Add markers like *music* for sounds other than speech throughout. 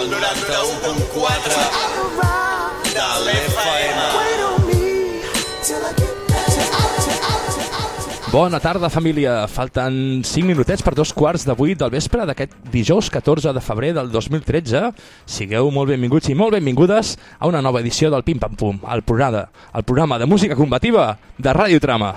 el 91.4 de l'FM. Bona tarda, família. Falten 5 minutets per dos quarts de 8 del vespre d'aquest dijous 14 de febrer del 2013. Sigueu molt benvinguts i molt benvingudes a una nova edició del Pim Pam Pum, el programa, el programa de música combativa de Ràdio Trama.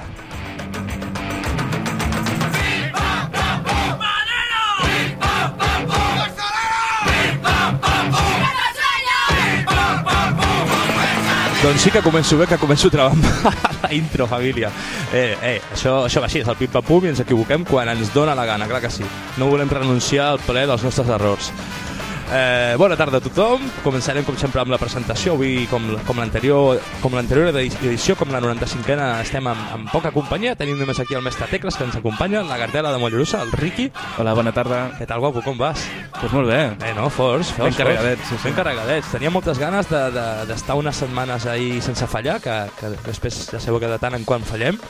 Doncs sí que començo bé, que començo trobant *laughs* la intro, família. Eh, eh, això, això va així, és el pim-pam-pum i ens equivoquem quan ens dona la gana, clar que sí. No volem renunciar al ple dels nostres errors. Eh, bona tarda a tothom. Començarem, com sempre, amb la presentació. Avui, com, com l'anterior com l'anterior edició, com la 95a, estem amb, amb poca companyia. Tenim només aquí el mestre Tecles, que ens acompanya, la Gardela de Mollerussa, el Riqui. Hola, bona tarda. Què tal, guapo, com vas? Pues molt bé. Eh, no, forts, forts. Ben carregadets, sí, sí. Ben carregadets. Tenia moltes ganes d'estar de, de, unes setmanes ahir sense fallar, que, que després ja sabeu que de tant en quant fallem,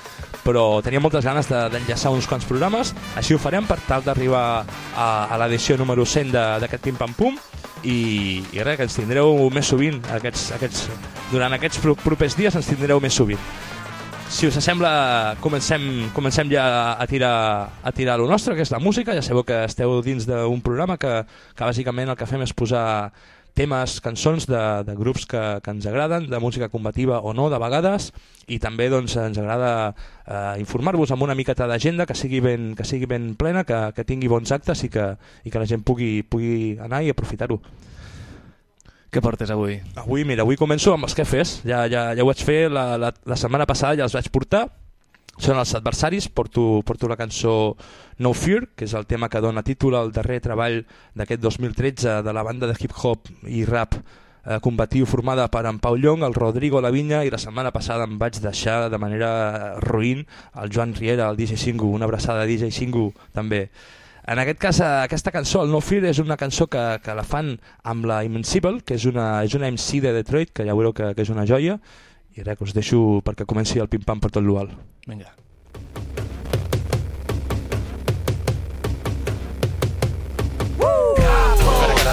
però tenia moltes ganes d'enllaçar de, uns quants programes. Així ho farem per tal d'arribar a, a l'edició número 100 d'aquest Pim Pam Pum i, i res, que ens tindreu més sovint aquests, aquests, durant aquests propers dies ens tindreu més sovint si us sembla, comencem, comencem ja a tirar, a tirar lo nostre, que és la música. Ja sabeu que esteu dins d'un programa que, que bàsicament el que fem és posar temes, cançons de, de grups que, que ens agraden, de música combativa o no, de vegades, i també doncs, ens agrada eh, informar-vos amb una miqueta d'agenda que sigui ben, que sigui ben plena, que, que tingui bons actes i que, i que la gent pugui, pugui anar i aprofitar-ho. Què portes avui? Avui, mira, avui començo amb els que fes. Ja, ja, ja ho vaig fer la, la, la setmana passada, ja els vaig portar són els adversaris, porto, porto la cançó No Fear, que és el tema que dona títol al darrer treball d'aquest 2013 de la banda de hip-hop i rap eh, combatiu formada per en Pau Llong, el Rodrigo Lavinya i la setmana passada em vaig deixar de manera ruïn el Joan Riera, el DJ Singu, una abraçada DJ Singu també. En aquest cas, eh, aquesta cançó, el No Fear, és una cançó que, que la fan amb la Invincible, que és una, és una MC de Detroit, que ja veureu que, que és una joia, i res, us deixo perquè comenci el pim-pam per tot l'ual. Vinga.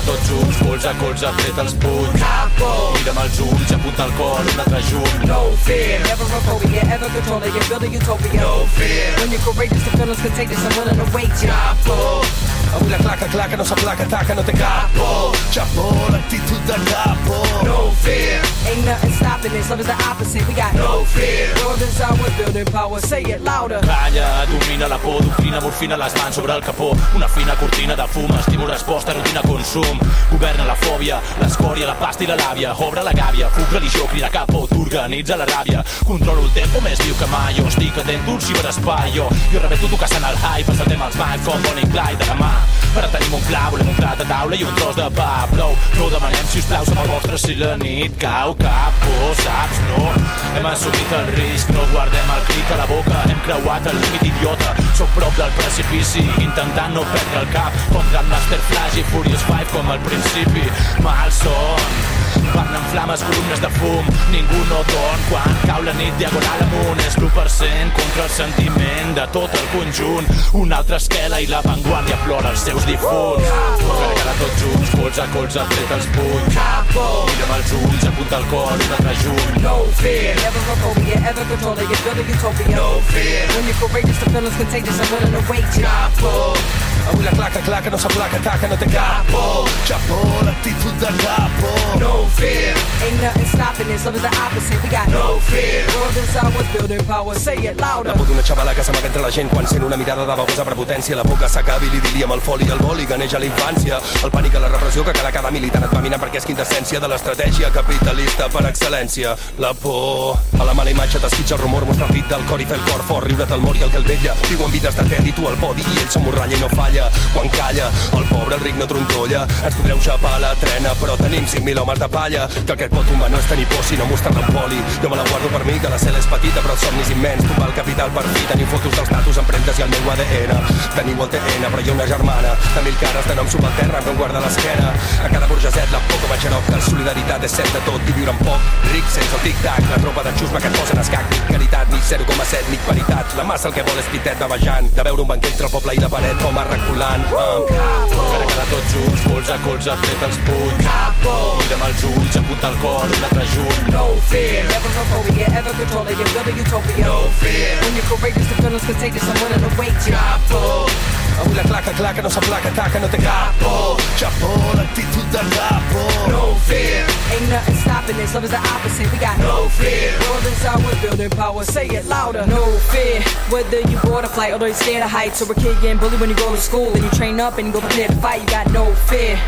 tots junts, colze a colze, tret els punys. Capo! Mira'm els ulls, apunta el cor, un altre junt. No fear, never a phobia, ever controlling, you're building utopia. No fear, when you're courageous, the feeling's contagious, I'm willing to wait ya. Capo! Avui la claca, claca, no s'aplaca, taca, no té capo. Chapo, l'actitud de capo. No fear. Ain't nothing stopping this, love is the opposite, we got no fear. World is our building power, say it louder. Calla, domina la por, doctrina, morfina, les mans sobre el capó. Una fina cortina de fum, estímul, resposta, rutina, consum. Governa la fòbia, l'escòria, la pasta i la làbia. Obre la gàbia, fuc, religió, crida capo, t'organitza la ràbia. Controlo el tempo més viu que mai, jo estic atent d'un ciberespai, jo. Jo rebeto tu caçant el hype, passatem els mics com Bonnie Clyde de la mà. Ara tenim un pla, volem un plat de taula i un tros de pa, prou. No demanem, si us plau, som el vostre si la nit cau cap por, saps? No. Hem assumit el risc, no guardem el crit a la boca, hem creuat el límit idiota. Soc prop del precipici, intentant no perdre el cap. Com Grandmaster Flash i Furious 5 com al principi. Mal son, Parlen flames, columnes de fum, ningú no dorm quan cau la nit diagonal amunt. És l'1% contra el sentiment de tot el conjunt. Una altra esquela i l'avantguàrdia plora els seus difunts. Carregada tots junts, colze a colze, tret els punys. Mira'm els ulls, apunta el cor, un altre junt. No fear, never a phobia, ever control it, you're building utopia. No fear, when you're courageous, the feeling's contagious, I'm willing to wait. Capo. Avui la claca, claca, no s'aplaca, taca, no té capo. Chapo, l'actitud de capo. No fear. Ain't nothing stopping this, love is the opposite. We got no fear. World is ours, building power, say it louder. La por d'una xavala que s'amaga entre la gent quan sent una mirada de babosa prepotència. La por que s'acabi l'idili amb el foli i el boli que neix a la infància. El pànic a la repressió que cada cada militant et va minant perquè és quintessència de l'estratègia capitalista per excel·lència. La por a la mala imatge t'esquitxa el rumor, mostra el pit del cor i fer el cor fort, riure't al mor i el que el vella. Diuen vides de tel i tu al podi i ell s'amorralla i no falla. Quan calla, el pobre el ric no trontolla. Ens podreu xapar la trena, però tenim 5.000 homes de palla. Que el que et pot tombar no és tenir por, sinó mostrar-te en poli. Jo me la guardo per mi, que la cel és petita, però el somni és immens. Tombar el capital per fi, teniu fotos dels natos, empremtes i el meu ADN. Teniu el TN, però ha una germana de mil cares de nom subalterra que em guarda l'esquena. A cada burgeset la por com a que la solidaritat és set de tot i viure en poc. Ric sense el tic-tac, la tropa de xusma que et posen escac, ni caritat, ni 0,7, ni paritat. La massa el que vol és pitet de bavejant, de veure un banquet entre el poble i la paret, com a volant. Uh, cara a cara tots junts, colze a colze, tret els punys. Capo! Mira'm els ulls, apunta el cor, un altre junt. No fear, never phobia, ever controlling your building utopia. No fear. When you're courageous, the feeling's contagious, I'm willing to wait you. Capo! Avui la claca, claca, no s'aplaca, taca, no té capo. Chapo, l'actitud del capo. No fear, Ain't nothing stopping this, love is the opposite. We got no fear. World inside with building power, say it louder. No fear, whether you board a flight or you scared of heights, or a kid getting bullied when you go to school, then you train up and you go prepare to fight. You got no fear.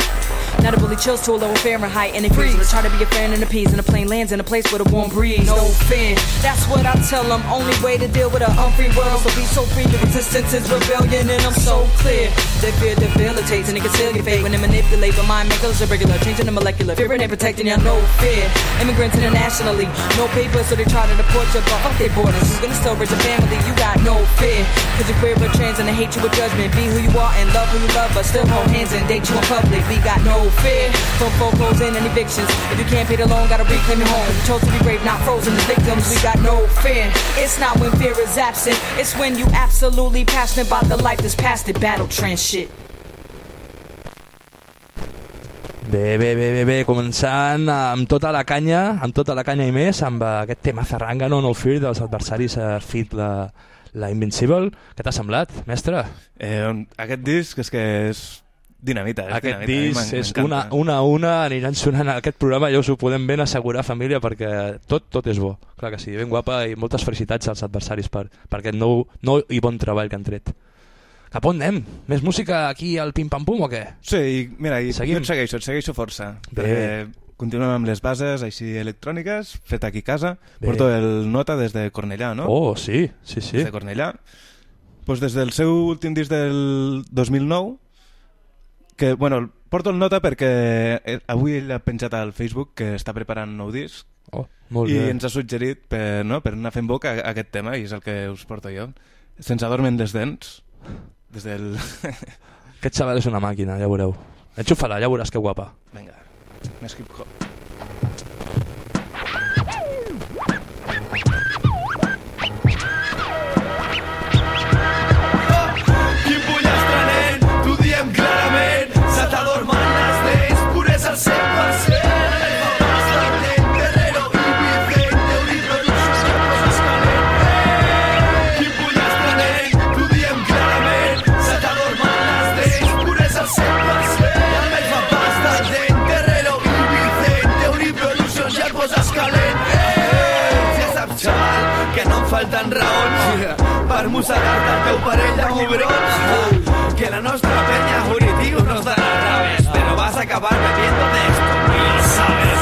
Not a bully chills to a lower Fahrenheit and it freezes. Let's try to be a fan and the peas and the plane lands in a place with a warm breeze. No fear, that's what I tell them. Only way to deal with a unfree world. So be so free, the resistance is rebellion, and I'm so clear. Their fear debilitates and it can still your fate when they manipulate. But mind makers irregular, changing the molecular. Fear ain't protecting ya, no fear. Immigrants internationally, no papers, so they try to deport you, but fuck their borders. Who's gonna still raise a family? You got no fear. Cause you're queer but trans and they hate you with judgment. Be who you are and love who you love, but still hold hands and date you in public. We got no fear from foreclosing and evictions. If you can't pay the loan, gotta reclaim your home. Chose to be brave, not frozen as victims. We got no fear. It's not when fear is absent, it's when you absolutely passionate about the life that's past it. Battle trans shit. Bé, bé, bé, bé, bé, començant amb tota la canya, amb tota la canya i més, amb aquest tema zarrangano, no fear, dels adversaris a Fit la, la Invincible. Què t'ha semblat, mestre? Eh, aquest disc és que és dinamita. És Aquest dinamita. A mi disc és una, una a una, aniran sonant en aquest programa, ja us ho podem ben assegurar, família, perquè tot tot és bo. Clar que sí, ben guapa i moltes felicitats als adversaris per, per aquest nou, nou i bon treball que han tret. Cap on anem? Més música aquí al Pim Pam Pum o què? Sí, i mira, i Seguim. jo et segueixo, et segueixo força. Bé. Continuem amb les bases així electròniques, fet aquí a casa. Bé. Porto el Nota des de Cornellà, no? Oh, sí, sí, sí. Des de Cornellà. Pues des del seu últim disc del 2009, que, bueno, porto el Nota perquè eh, avui ell ha penjat al Facebook que està preparant un nou disc Oh, molt i bé. ens ha suggerit per, no, per anar fent boca a- aquest tema i és el que us porto jo. Se'ns adormen les dents des del... Aquest xaval és una màquina, ja veureu. Enxufa-la, ja veuràs que guapa. Vinga, més hip-hop. Per mossegar-te el teu parell de mugrons. Que la nostra peña juritiu nos dará rabes, pero vas a acabar bebiendo de esto, y lo sabes.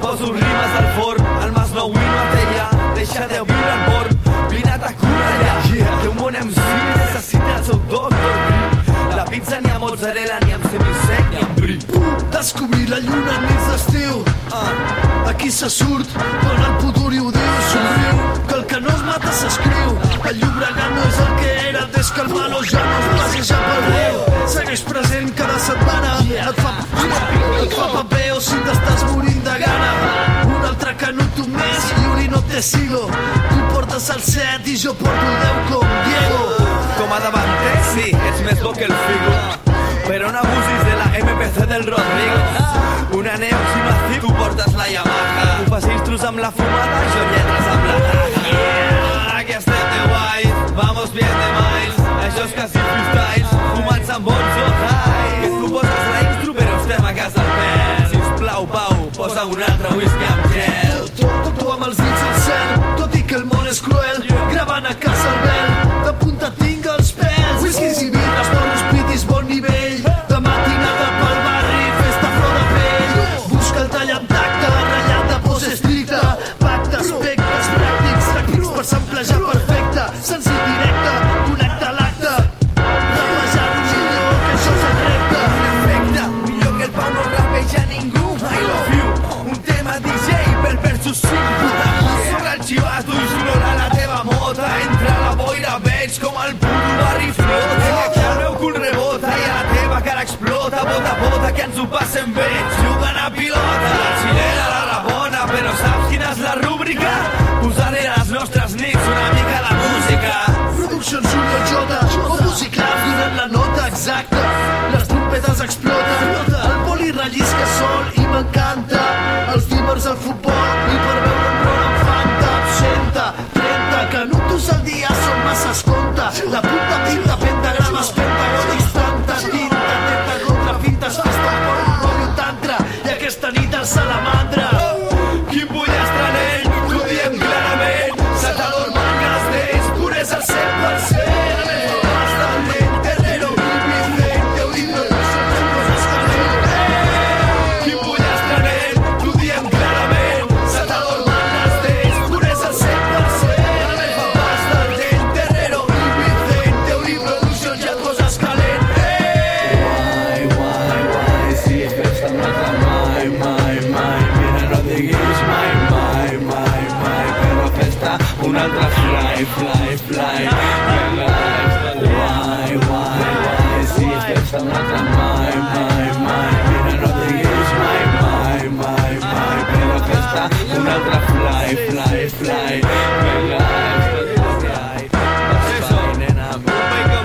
Poso rimes al forn, el mas nou i no té ja, deixa de viure al born, vine a cura ja, que un bon MC necessita el seu doctor. La pizza ni amb mozzarella, ni amb semisec, ni amb brie. Descobrir la lluna nits d'estiu Aquí se surt quan el futur i ho diu Somriu, que el que no es mata s'escriu El Llobregat que el malo ja no es passeja pel riu Segueix present cada setmana Et fa, et fa paper o si t'estàs morint de gana Un altre canut un mes i Uri no te sigo Tu portes el 7 i jo porto el 10 com Diego Com a davanter, sí, ets més bo que el Figo. Però no abusis de la MPC del Rodrigo. Una Neox i Massive, tu portes la Yamaha. Tu fas intros amb la fumada, jo lletres amb la taja. Yeah, aquí estem de guai, vamos bien de miles. Això és bota que ens ho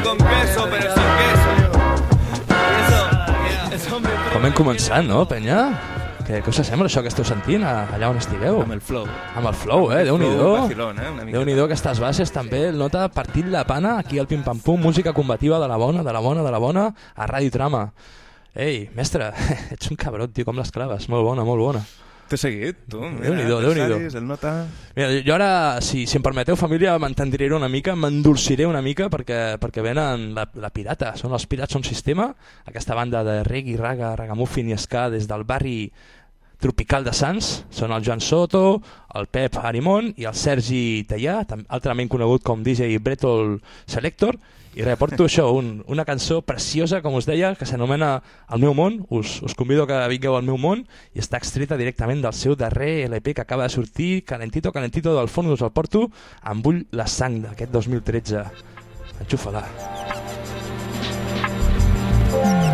con queso, pero sin queso. Eso, eso, hombre. Com hem començat, no, penya? Què, què us sembla això que esteu sentint a- allà on estigueu? Amb el flow. Amb el flow, eh? Déu-n'hi-do. Vacilón, eh? Una mica. Déu-n'hi-do aquestes bases també, el nota partint la pana aquí al Pim Pam Pum, música combativa de la bona, de la bona, de la bona, a Ràdio Trama. Ei, mestre, *laughs* ets un cabró, tio, com les claves. Molt bona, molt bona. T'he seguit, tu. Déu-n'hi-do, Déu-n'hi-do. saris, El nota... Mira, jo ara, si, si em permeteu, família, m'entendriré una mica, m'endolciré una mica perquè, perquè venen la, la Pirata. Són els Pirats Son Sistema, aquesta banda de reggae, raga, ragamuffin i ska des del barri tropical de Sants. Són el Joan Soto, el Pep Arimon i el Sergi Tallà, tam- altrament conegut com DJ Bretol Selector. I res, porto això, un, una cançó preciosa, com us deia, que s'anomena El meu món. Us, us convido que vingueu al meu món i està extreta directament del seu darrer LP que acaba de sortir, calentito, calentito del fons, us el porto, amb ull la sang d'aquest 2013. Enxufa-la. He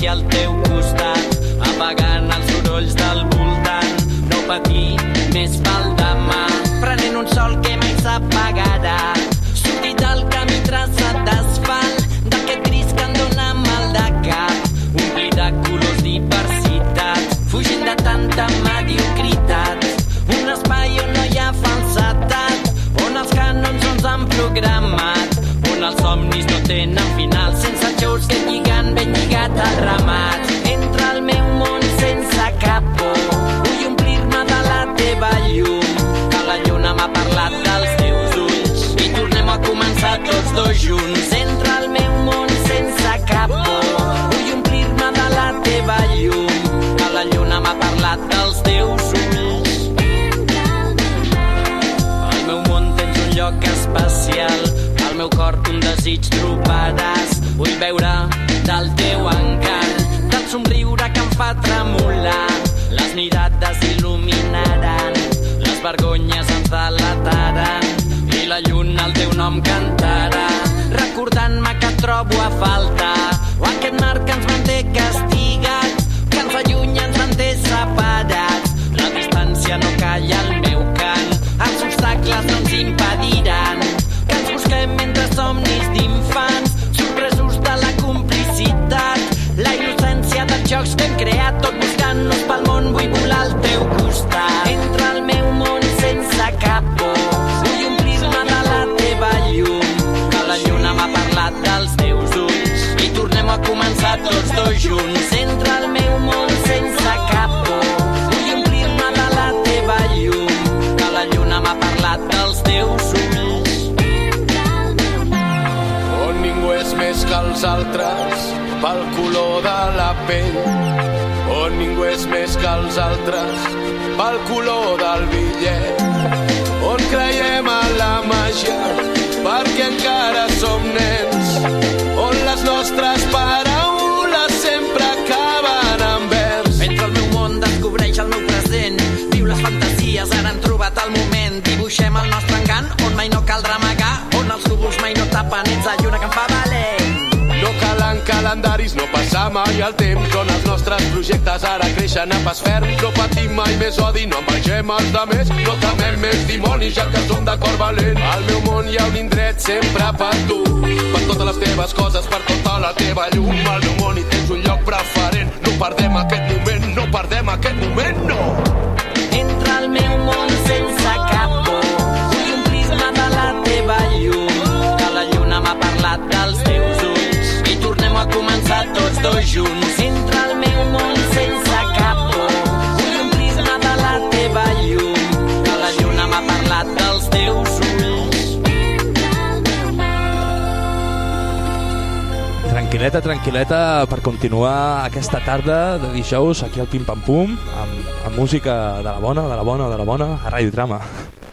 aquí al teu costat, apagant els sorolls del voltant, no patir més pel demà, prenent un sol que mai s'apagarà. Sortir del camí traçat d'asfalt, d'aquest gris que em dóna mal de cap, omplir de colors diversitat, fugint de tanta mediocritat. Un espai on no hi ha falsetat, on els canons no ens han programat, on els somnis no tenen final, sense que lligant ben lligat al ramat. Nom cantarà, recordant-me que trobo a faltar, junts. Entre el meu món sense cap por, vull omplir-me de la teva llum, que la lluna m'ha parlat dels teus ulls. on ningú és més que els altres pel color de la pell on ningú és més que els altres pel color del bitllet, on creiem en la màgia perquè encara som nens, on les nostres paraules fantasies, ara han trobat el moment. Dibuixem el nostre engant, on mai no caldrà amagar, on els núvols mai no tapen, ets la lluna que em fa valent. No calen calendaris, no passa mai el temps on els nostres projectes ara creixen a pas ferm. No patim mai més odi, no envegem els de més, no temem més dimonis ja que som de cor valent. Al meu món hi ha un indret sempre per tu, per totes les teves coses, per tota la teva llum. Al meu món hi tens un lloc preferent, no perdem aquest moment, no perdem aquest moment, no! Junts. Entre el meu món sense cap por, vull un prisma de la teva llum, que la lluna m'ha parlat dels teus ulls. Tranquil·leta, tranquil·leta per continuar aquesta tarda de dijous aquí al Pim Pam Pum amb, amb música de la bona, de la bona, de la bona a Radio Trama.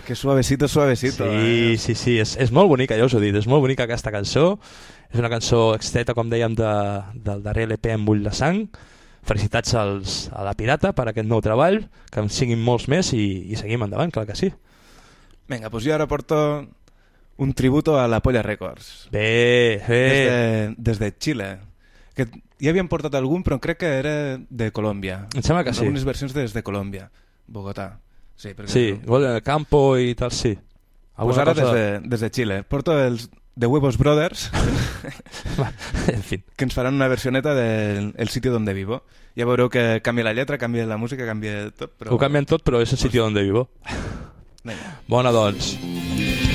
Que suavecito, suavecito. Sí, eh? sí, sí, és, és molt bonica, ja us ho he dit, és molt bonica aquesta cançó. És una cançó extreta, com dèiem, de, del darrer LP en Bull de Sang. Felicitats als, a la Pirata per aquest nou treball, que en siguin molts més i, i seguim endavant, clar que sí. Venga, pues yo ahora porto un tributo a la Polla Records. Bé, bé. Desde, desde Chile. Que ja havien portat algun, però crec que era de Colòmbia. Em sembla que sí. Algunes versions des de Colòmbia. Bogotà. Sí, perquè... Sí, igual de Campo i tal, sí. Pues Alguna ara cosa- des, de, des de Chile. Porto els The Huevos Brothers, *laughs* Va, en fin. que ens faran una versioneta del el sitio donde vivo. Ja veureu que canvia la lletra, canvia la música, canvia tot, però... Ho canvien tot, però és el sitio donde vivo. Vinga. Bona, doncs. Vivo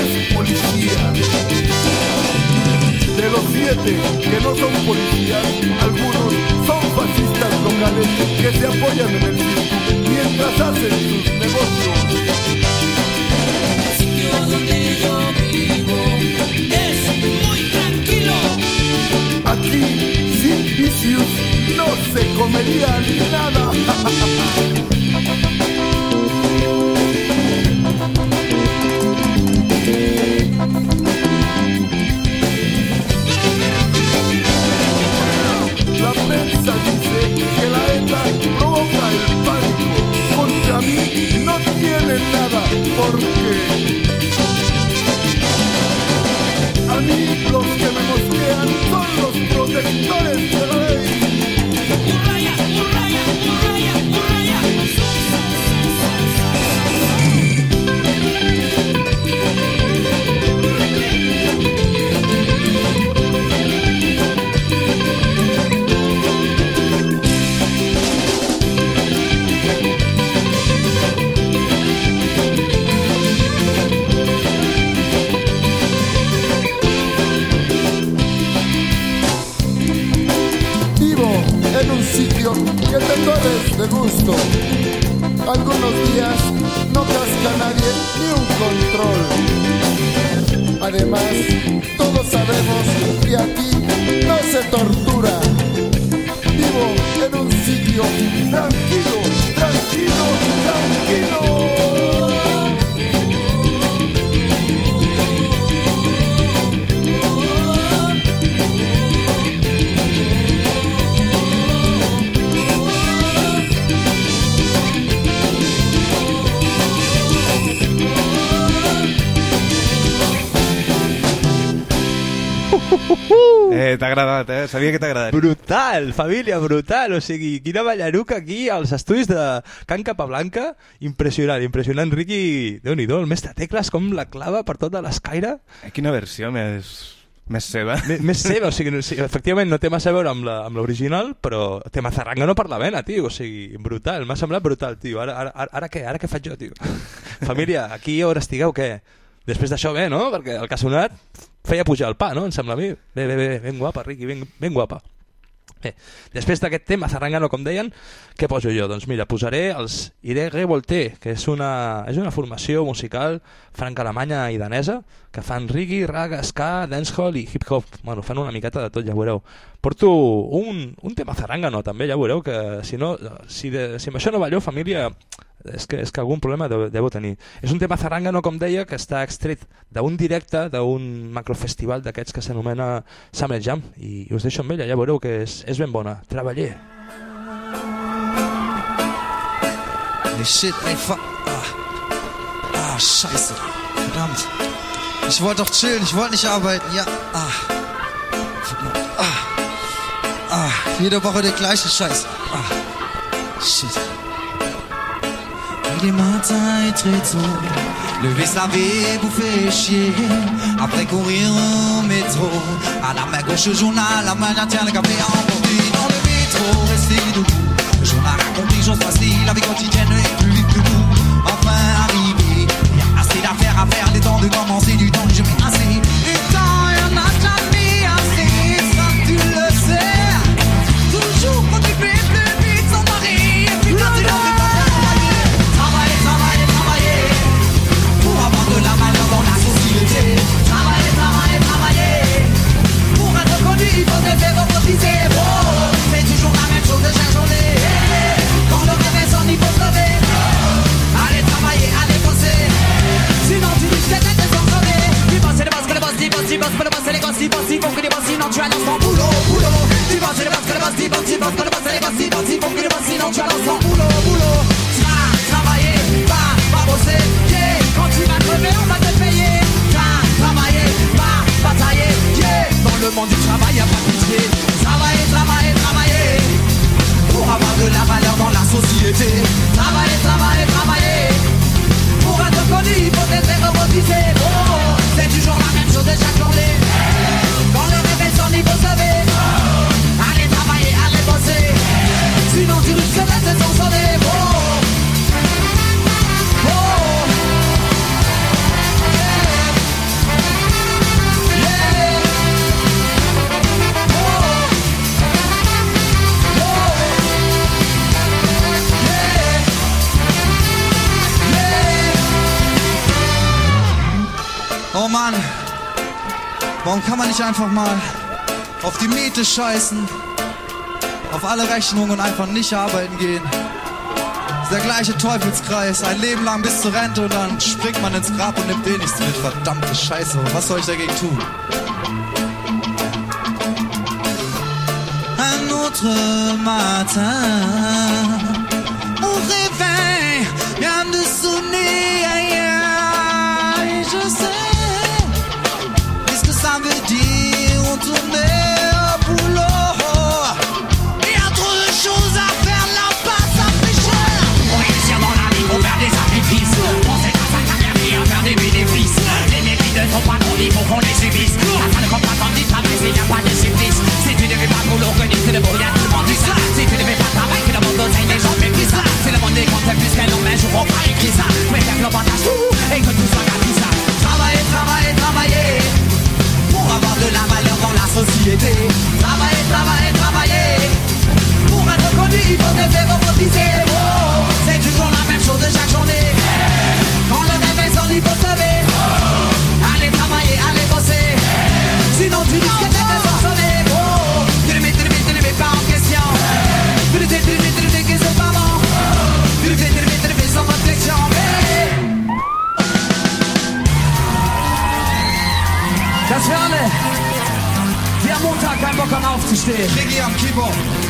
es policía. De los siete que no son policías, algunos son fascistas locales que se apoyan en el circo mientras hacen sus negocios. Aquí, sin vicios, no se comería nada. *laughs* La Sabia que t'ha agradat. Brutal, família, brutal. O sigui, quina ballaruca aquí als estudis de Can Capablanca. Impressionant, impressionant. Riqui, déu nhi el mestre Tecles, com la clava per tota l'escaire. Eh, Quina versió més, més seva. M més seva, o sigui, efectivament no té massa a veure amb l'original, però té mazarranga no per la vena, tio. O sigui, brutal, m'ha semblat brutal, tio. Ara, ara, ara, ara què? Ara què faig jo, tio? *laughs* Família, aquí on estigueu, què? Després d'això bé, no? Perquè el que ha sonat feia pujar el pa, no? Em sembla a mi. Bé, bé, bé, ben guapa, Riqui, ben, ben guapa. Bé, després d'aquest tema zarangano, com deien, què poso jo? Doncs mira, posaré els Iré Revolté, que és una, és una formació musical franca-alemanya i danesa, que fan reggae, raga, ska, dancehall i hip-hop. Bueno, fan una miqueta de tot, ja veureu. Porto un, un tema zarangano, també, ja veureu que si, no, si, de, si amb això no balleu, família, és que, és que algun problema deu, deu tenir. És un tema zarangano, com deia, que està extret d'un directe d'un macrofestival d'aquests que s'anomena Summer Jam i, i us deixo amb ella, ja veureu que és, és ben bona. Treballer. Nee, shit, fuck. Ah. ah, scheiße. Verdammt. Ich wollte doch chillen, ich wollte nicht arbeiten. Ja, ah. Verdammt. Ah. Ah, jede Woche der gleiche Scheiß. Ah. Shit. Et les matins est très tôt. Lever sa vie, bouffer, chier. Après courir au métro. À la main gauche, journal, la main tient le café emporté dans le métro. Rester debout. Le journal accompli, j'ose facile. La vie quotidienne est plus vite que nous. Enfin arrivé. Assez d'affaires à faire. Les temps de commencer du temps, tu ton boulot, boulot. Tu annonces ton boulot, boulot. Tra, travailler, va, va bosser. Quand tu vas crever, on va te payer. Tra, travailler, va, batailler. Dans le monde du travail, y'a pas pitié. Travailler, travailler, travailler. Pour avoir de la valeur dans la société. Travailler, travailler, travailler. Pour être connu, il faut être robotisé. Oh, c'est toujours la même chose de chaque journée. Lever. Allez travailler, allez. Sinon, tu risques. Oh, oh. Yeah. Yeah. Oh. Oh. Yeah. Oh Mann, warum kann man nicht einfach mal auf die Miete scheißen, auf alle Rechnungen und einfach nicht arbeiten gehen? Der gleiche Teufelskreis, ein Leben lang bis zur Rente und dann springt man ins Grab und nimmt eh nichts mit. Verdammte Scheiße, was soll ich dagegen tun? Un autre matin, au réveil, on pas écrit ça. Mais que l'on partage tout et que tout soit gratuit ça. Travailler, travailler, travailler. Pour avoir de la valeur dans la société. Travailler, travailler, travailler. Pour être connu, il faut faire robotiser. Oh, c'est toujours la même chose de chaque journée. Rockern aufzustehen. Biggie am Keyboard.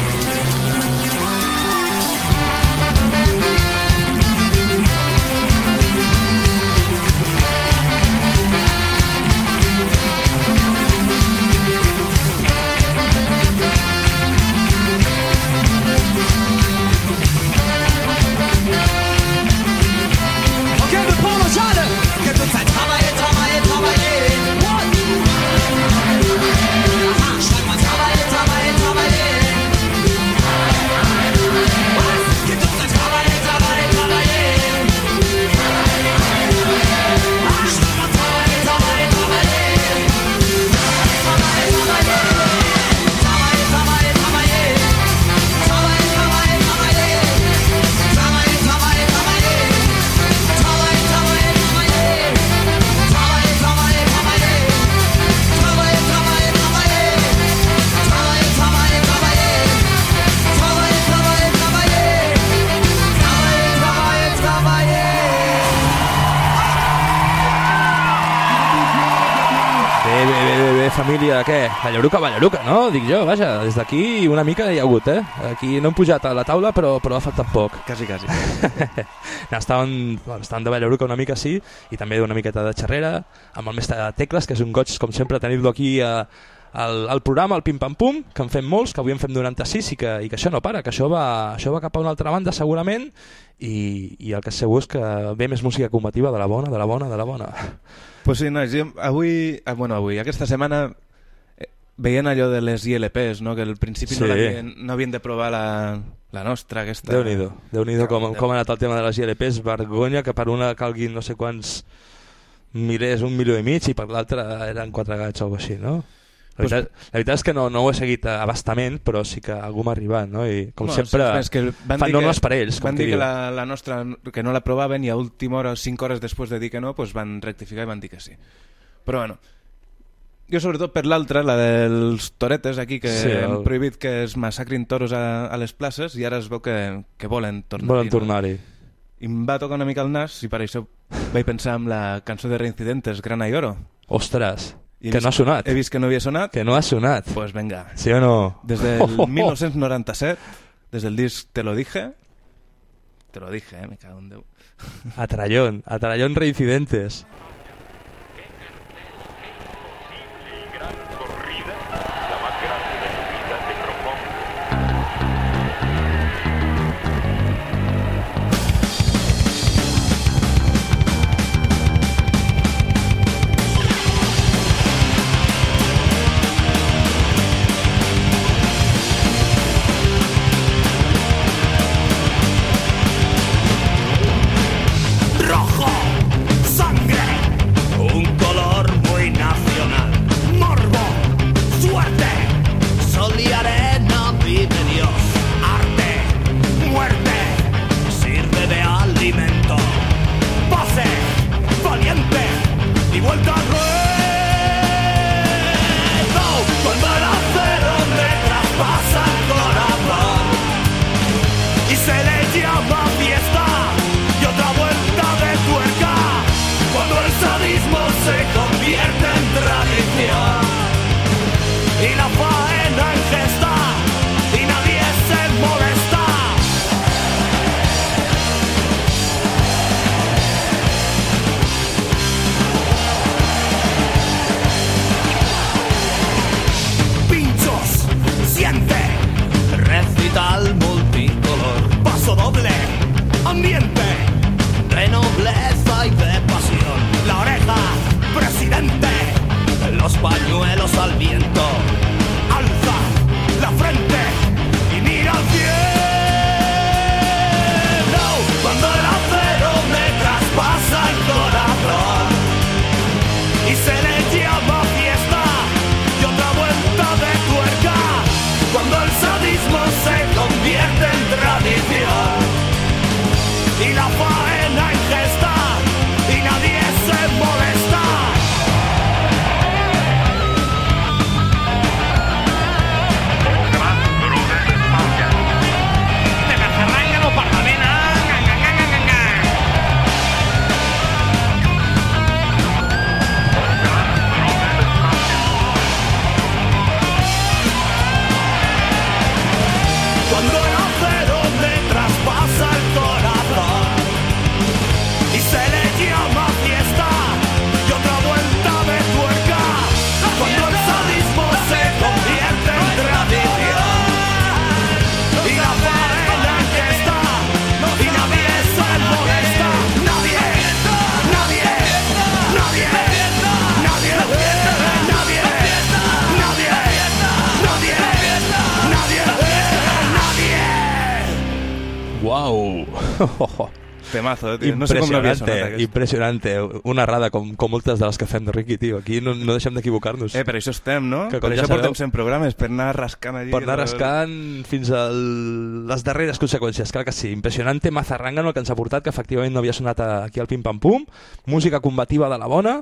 Ballaruca, Ballaruca, no? Dic jo, vaja, des d'aquí una mica hi ha hagut, eh? Aquí no hem pujat a la taula, però, però ha faltat poc. Quasi, quasi. *laughs* no, estaven, bueno, estaven de Ballaruca una mica sí, i també una miqueta de xerrera, amb el mestre Tecles, que és un goig, com sempre, tenir-lo aquí a, al, al programa, al Pim Pam Pum, que en fem molts, que avui en fem 96 i que, i que això no para, que això va, això va cap a una altra banda segurament i, i el que és segur és que ve més música combativa de la bona, de la bona, de la bona. Pues sí, nois, avui, ah, bueno, avui, aquesta setmana veient allò de les ILPs, no? que al principi Sí. no, l'havien- no havien de provar la, la nostra, aquesta... Déu-n'hi-do, Déu-n'hi-do com, Déu. com ha anat el tema de les ILPs, vergonya que per una calguin no sé quants milers, un milió i mig i per l'altra eren quatre gats o alguna així, no? La veritat, la veritat és que no, no ho he seguit a bastament, però sí que algú m'ha arribat, no? I com No, sempre és que van fan dir que- normes per ells, Van que dir que la, la nostra que no l'aprovaven i a última hora, 5 hores després de dir que no, pues van rectificar i van dir que sí. Però bueno, jo sobretot per l'altra, la dels toretes aquí, que Sí, el- han prohibit que es massacrin toros a, a les places i ara es veu que, que volen tornar Volen tornar-hi. I em va tocar una mica el nas i per això vaig pensar en la cançó de Reincidentes, Grana i Oro. Ostres, I que vist- no ha sonat. He vist que no havia sonat. Que no ha sonat. Pues venga. Sí o no? Des del *laughs* 1997, des del disc Te lo dije, te lo dije, eh, me cago en Déu. A Trallón, a Trallón reincidentes. *laughs* Temazo, tío. No sé com l'havia sonat, aquest. impressionante. Una errada com, com moltes de les que fem de Ricky, tio. Aquí no, no deixem d'equivocar-nos. Eh, per això estem, no? Que per com això ja portem sabeu- 100 programes, per anar rascant allí. per anar rascant fins a les darreres conseqüències. Clar que sí, impressionante Mazarrangano el que ens ha portat, que efectivament no havia sonat aquí al Pim Pam Pum, música combativa de la bona,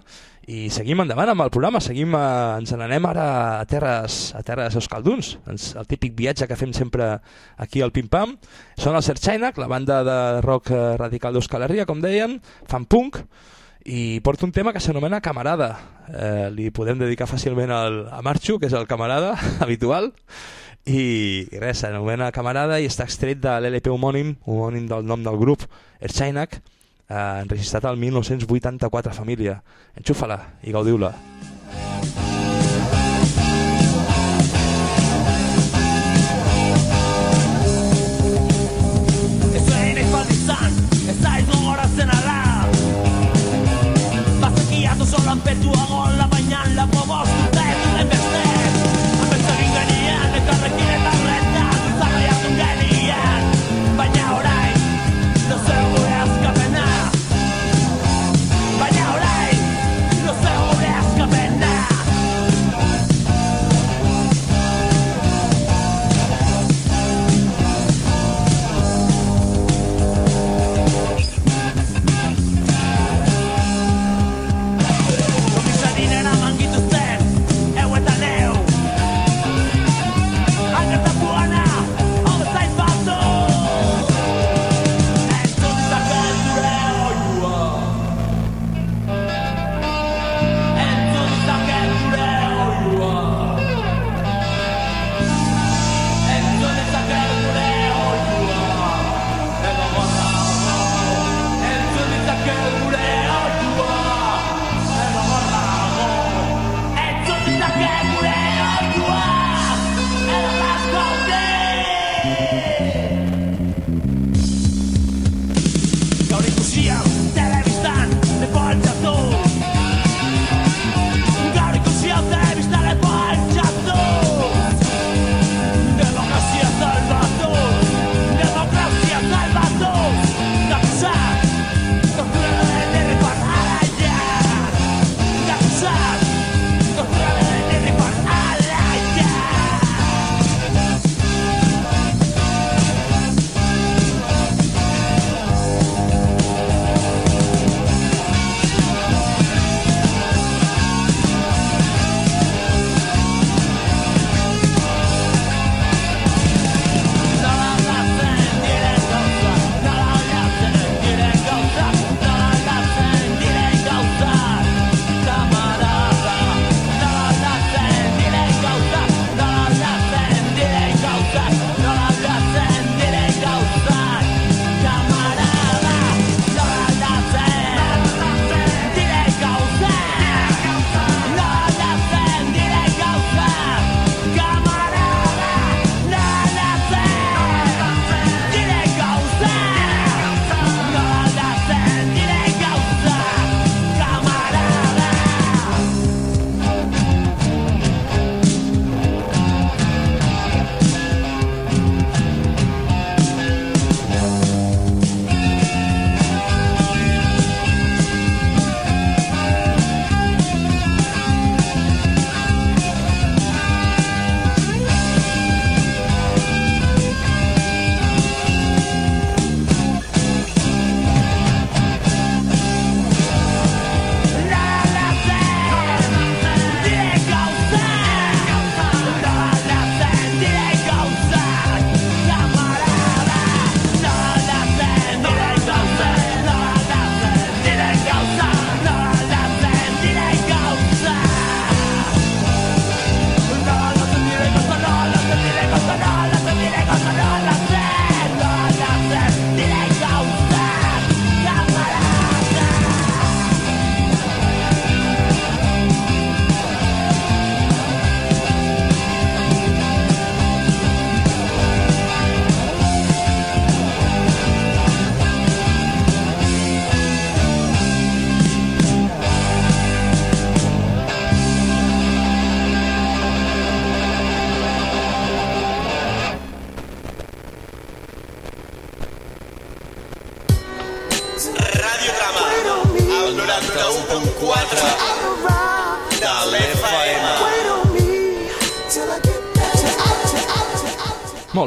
i seguim endavant amb el programa, seguim, a, ens n'anem ara a terres, a terres euskalduns, ens, el típic viatge que fem sempre aquí al Pim Pam. Són els Erchainak, la banda de rock eh, radical d'Euskal Herria, com deien, fan punk, i porto un tema que s'anomena Camarada. Eh, li podem dedicar fàcilment al, a Marxo, que és el camarada *laughs* habitual, i, i res, s'anomena Camarada i està extret de l'LP homònim, homònim del nom del grup, Erchainak, eh, enregistrat al 1984 família. Enxufa-la i gaudiu-la. Ala Bazekiatu zolan petuago la baina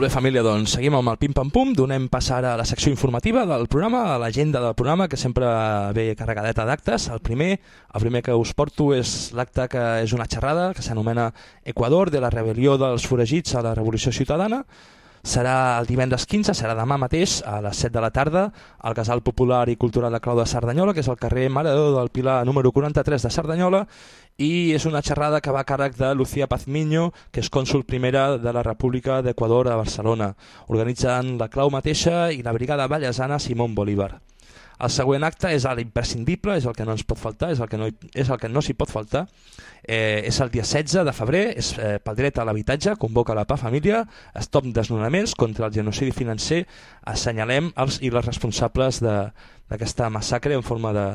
Molt bé, família, doncs seguim amb el pim-pam-pum, donem pas ara a la secció informativa del programa, a l'agenda del programa, que sempre ve carregadeta d'actes. El primer, el primer que us porto és l'acte que és una xerrada, que s'anomena Equador, de la rebel·lió dels foragits a la Revolució Ciutadana. serà el divendres 15, serà demà mateix a les 7 de la tarda al Casal Popular i Cultural de Clau de Cerdanyola, que és el carrer Déu del Pilar número 43 de Cerdanyola, i és una xerrada que va a càrrec de Lucía Pazmiño, que és cònsul primera de la República d'Equador a Barcelona. Organitzen la Clau mateixa i la Brigada Vallesana Simón Bolívar. El següent acte és l'imprescindible, és el que no ens pot faltar, és el que no, és el que no s'hi pot faltar. Eh, és el dia 16 de febrer, és eh, pel dret a l'habitatge, convoca la PA Família, stop desnonaments contra el genocidi financer, assenyalem els i les responsables d'aquesta massacre en forma de,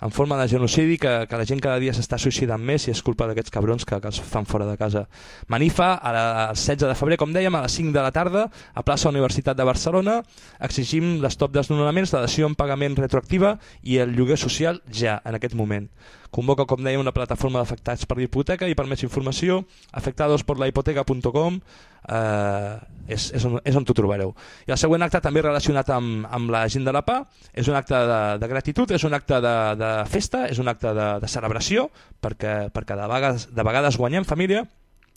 en forma de genocidi que, que la gent cada dia s'està suïcidant més i és culpa d'aquests cabrons que, que els fan fora de casa. Manifa a la, el 16 de febrer, com dèiem, a les 5 de la tarda a plaça Universitat de Barcelona exigim l'estop desnonaments, la dació en pagament retroactiva i el lloguer social ja, en aquest moment. Convoca, com dèiem, una plataforma d'afectats per l'hipoteca i per més informació afectadosporlahipoteca.com eh, és, és, on, és on t'ho trobareu. I el següent acte també relacionat amb, amb la gent de la PA, és un acte de, de gratitud, és un acte de, de festa, és un acte de, de celebració, perquè, perquè de, vegades, de vegades guanyem família,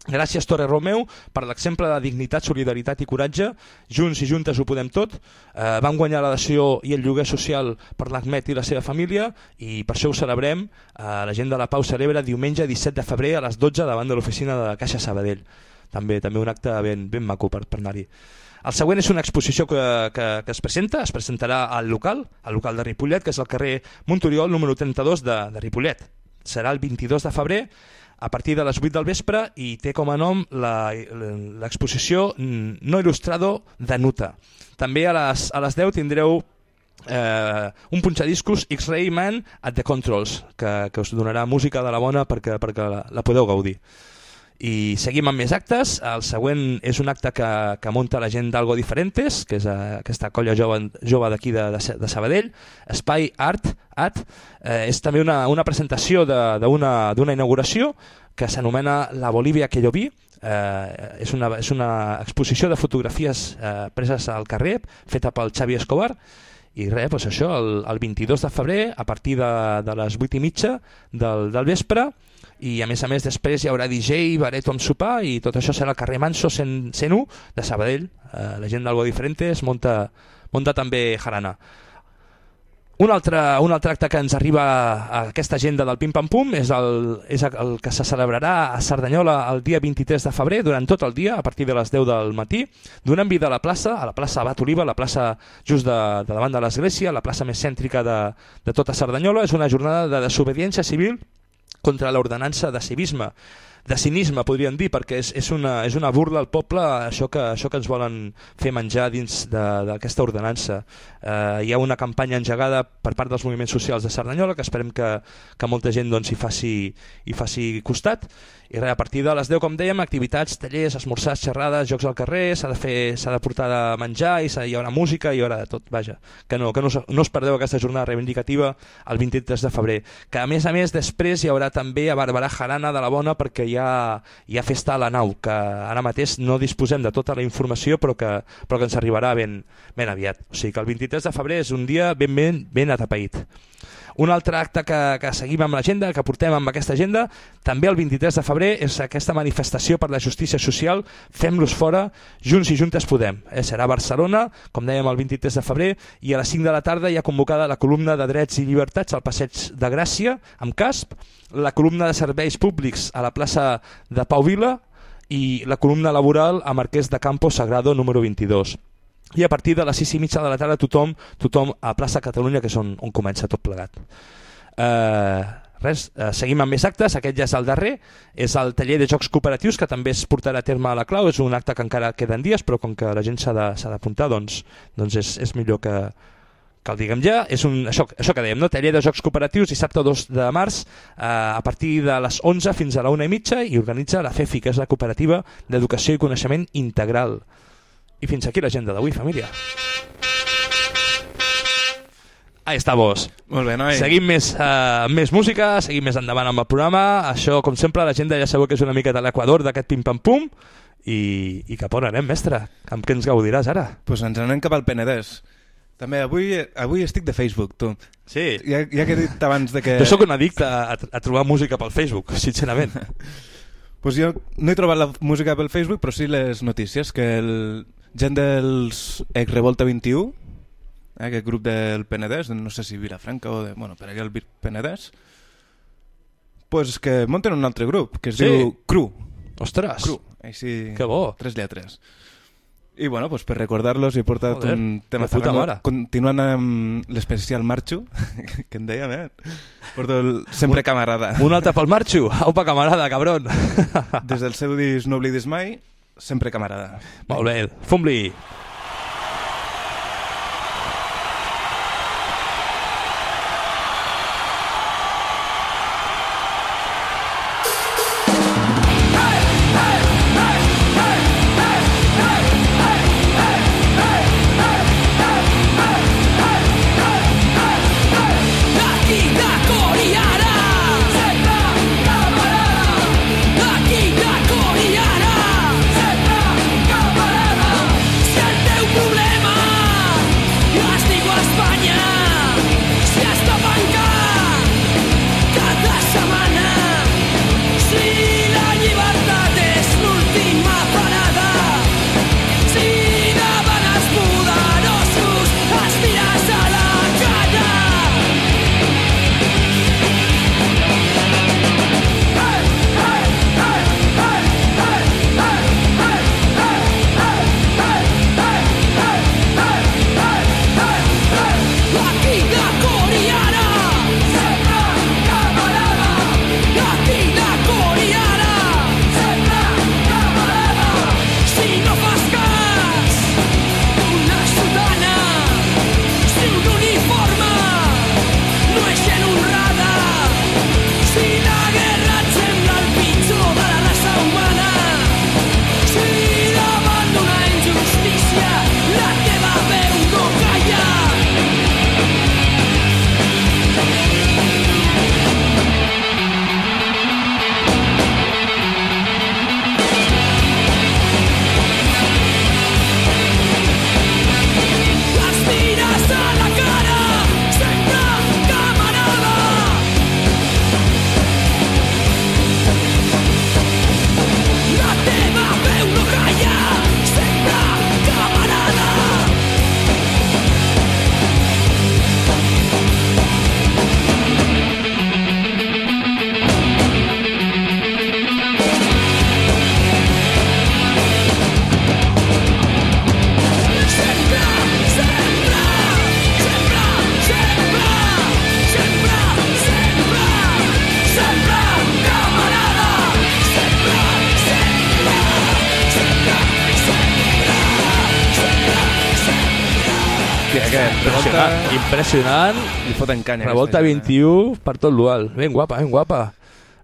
Gràcies Torre Romeu per l'exemple de dignitat, solidaritat i coratge. Junts i juntes ho podem tot. Eh, vam guanyar la i el lloguer social per l'Ahmed i la seva família i per això ho celebrem. Eh, la gent de la Pau celebra diumenge 17 de febrer a les 12 davant de l'oficina de la Caixa Sabadell. També també un acte ben, ben maco per, per anar-hi. El següent és una exposició que, que, que es presenta, es presentarà al local, al local de Ripollet, que és el carrer Montoriol número 32 de, de Ripollet. Serà el 22 de febrer a partir de les 8 del vespre i té com a nom l'exposició No il·lustrado de Nuta. També a les, a les 10 tindreu eh, un punxadiscos X-Ray Man at the Controls, que, que us donarà música de la bona perquè, perquè la, la podeu gaudir. I seguim amb més actes. El següent és un acte que, que munta la gent d'Algo Diferentes, que és eh, aquesta colla jove, jove d'aquí de, de, de Sabadell. Espai Art, At, eh, és també una, una presentació d'una inauguració que s'anomena La Bolívia que jo vi. Eh, és, una, és una exposició de fotografies eh, preses al carrer, feta pel Xavi Escobar, i res, doncs això, el, el 22 de febrer, a partir de, de les 8 i mitja del, del vespre, i a més a més després hi haurà DJ, bareto amb sopar i tot això serà al carrer Manso 100, 101 de Sabadell. Eh, la gent d'Algo Diferentes munta, munta també jarana. Un altre, un altre acte que ens arriba a aquesta agenda del Pim Pam Pum és el, és el que se celebrarà a Cerdanyola el dia 23 de febrer, durant tot el dia, a partir de les 10 del matí, donant vida a la plaça, a la plaça Abat Oliva, la plaça just de, de davant de l'església, la plaça més cèntrica de, de tota Cerdanyola. És una jornada de desobediència civil contra l'ordenança de civisme de cinisme, podríem dir, perquè és, és, una, és una burla al poble això que, això que ens volen fer menjar dins d'aquesta ordenança. Eh, hi ha una campanya engegada per part dels moviments socials de Cerdanyola que esperem que, que molta gent doncs, hi, faci, hi faci costat i res, a partir de les 10, com dèiem, activitats, tallers, esmorzars, xerrades, jocs al carrer, s'ha de fer, de portar de menjar i hi haurà música i haurà de tot, vaja. Que no, que no, no us perdeu aquesta jornada reivindicativa el 23 de febrer. Que a més a més després hi haurà també a Barberà Jarana de la Bona perquè hi ha, hi ha festa a la nau, que ara mateix no disposem de tota la informació però que, però que ens arribarà ben, ben aviat. O sigui que el 23 de febrer és un dia ben, ben, ben atapeït. Un altre acte que, que seguim amb l'agenda, que portem amb aquesta agenda, també el 23 de febrer, és aquesta manifestació per la justícia social, fem-los fora, junts i juntes podem. Eh, serà a Barcelona, com dèiem el 23 de febrer, i a les 5 de la tarda hi ha convocada la columna de drets i llibertats al passeig de Gràcia, amb CASP, la columna de serveis públics a la plaça de Pau Vila i la columna laboral a Marquès de Campo Sagrado número 22 i a partir de les 6 i mitja de la tarda tothom, tothom a plaça Catalunya que és on, on comença tot plegat. Eh, res, eh, seguim amb més actes. Aquest ja és el darrer, és el taller de jocs cooperatius que també es portarà a terme a la clau. És un acte que encara queden dies però com que la gent s'ha d'apuntar doncs, doncs és, és millor que, que el diguem ja, és un, això, això que dèiem, no? taller de jocs cooperatius dissabte 2 de març eh, a partir de les 11 fins a la 1 i mitja i organitza la FEFI, que és la cooperativa d'educació i coneixement integral. I fins aquí l'agenda d'avui, família. Ahí estamos. Molt bé, noi. Seguim més, uh, més música, seguim més endavant amb el programa. Això, com sempre, l'agenda ja sabeu que és una mica de l'Equador d'aquest pim-pam-pum. I, I cap on anem, mestre? Amb què ens gaudiràs ara? Pues ens anem cap al Penedès. També avui, avui estic de Facebook, tu. Sí. Ja, ja que he dit abans de que... Jo sóc un addicte a, a trobar música pel Facebook, sincerament. *laughs* pues jo no he trobat la música pel Facebook, però sí les notícies, que el gent dels ex Revolta 21, eh, aquest grup del Penedès, no sé si Vilafranca o de, bueno, per aquí el Penedès, pues que munten un altre grup, que es Sí? diu Cru. Ostres! Cru, així, Que bo. tres lletres. I bueno, pues per recordar-los he portat Joder, un tema puta. Continuant amb l'especial Marxo, *laughs* que en dèiem, eh? Porto el Sempre Camarada. Un altre pel marxo. Aupa, camarada, cabron. Des del seu disc No oblidis mai, Sempre Camarada. Molt bé, fum-li. Impressionant. Li foten canya. Revolta aquesta gent, 21 per tot l'UAL. Ben guapa, ben guapa.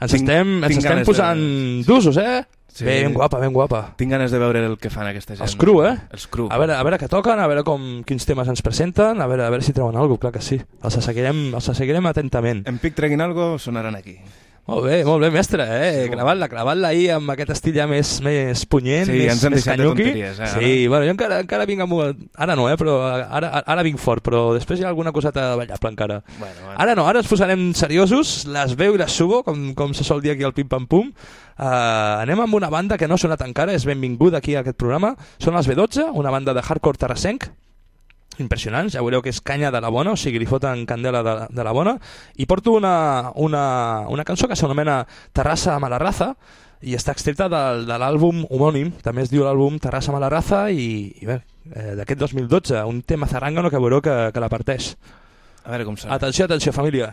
Ens Tinc- estem, ens tinc estem ganes de- posant d'usos, eh? Sí. Ben guapa, ben guapa. Tinc ganes de veure el que fan aquesta gent. Els cru, eh? Els cru. A veure, a veure què toquen, a veure com, quins temes ens presenten, a veure, a veure si treuen alguna cosa, clar que sí. Els seguirem, els seguirem atentament. En Pic treguin algo, sonaran aquí. Molt bé, molt bé, mestre, eh? Clavant-la, clavant-la ahí amb aquest estil ja més, més punyent, Sí, més, ens hem més canyuqui. eh, Sí, bueno, jo encara, encara vinc amb... Ara no, eh? Però ara, ara vinc fort, però després hi ha alguna coseta ballable encara. Bueno, bueno. Ara no, ara ens posarem seriosos, les veu i les subo, com, com se sol dir aquí al Pim Pam Pum. Uh, anem amb una banda que no ha sonat encara, és benvinguda aquí a aquest programa. Són els B12, una banda de hardcore terrassenc, impressionants, ja veureu que és canya de la bona, o sigui, li foten candela de, de la bona, i porto una, una, una cançó que s'anomena Terrassa a mala raza, i està extreta del, de l'àlbum homònim, també es diu l'àlbum Terrassa a mala raza, i, i bé, eh, d'aquest 2012, un tema zarangano que veureu que, que la parteix. A veure com sona. Atenció, atenció, família.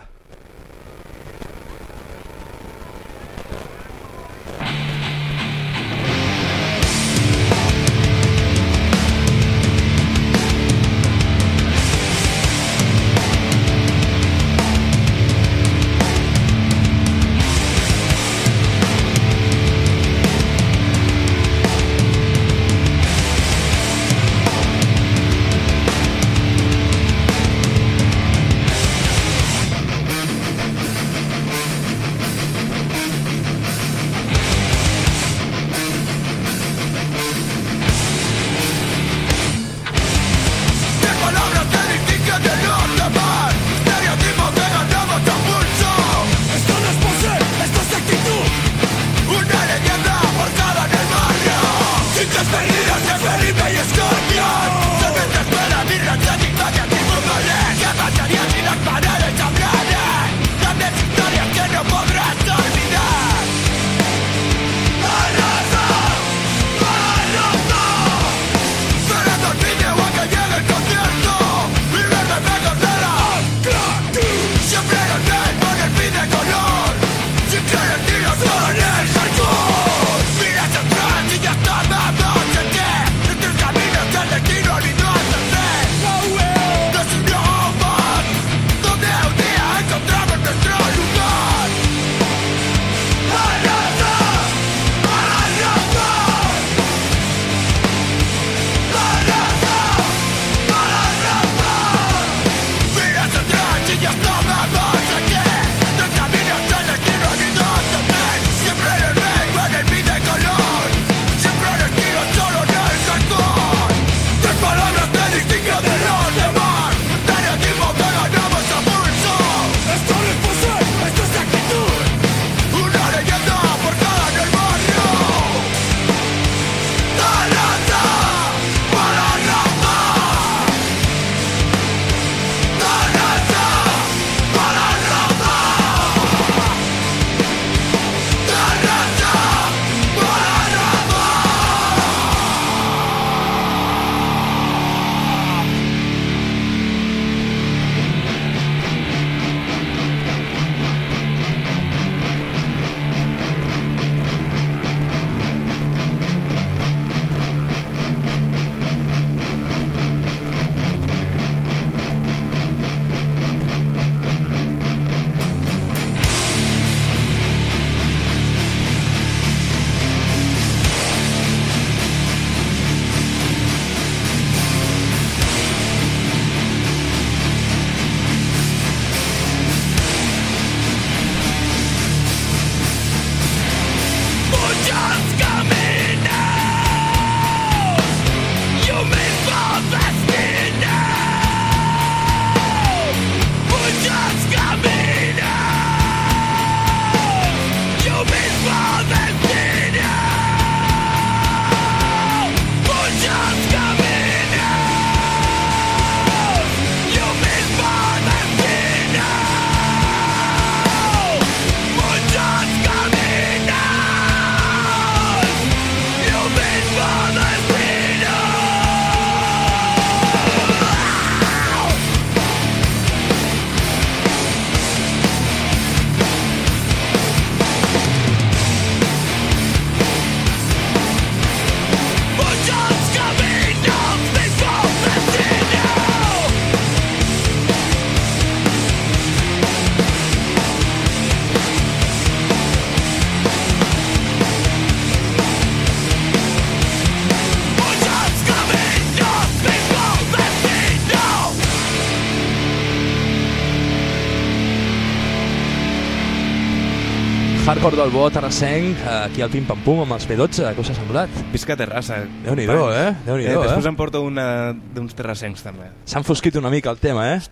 Hardcore del bo terrassenc, eh, aquí al Pim Pam Pum amb els P12, què us ha semblat? Visca Terrassa. Déu-n'hi-do, eh? Déu-n'hi-do, eh? Després em porto una d'uns terrassencs, també. S'ha enfosquit una mica el tema, eh?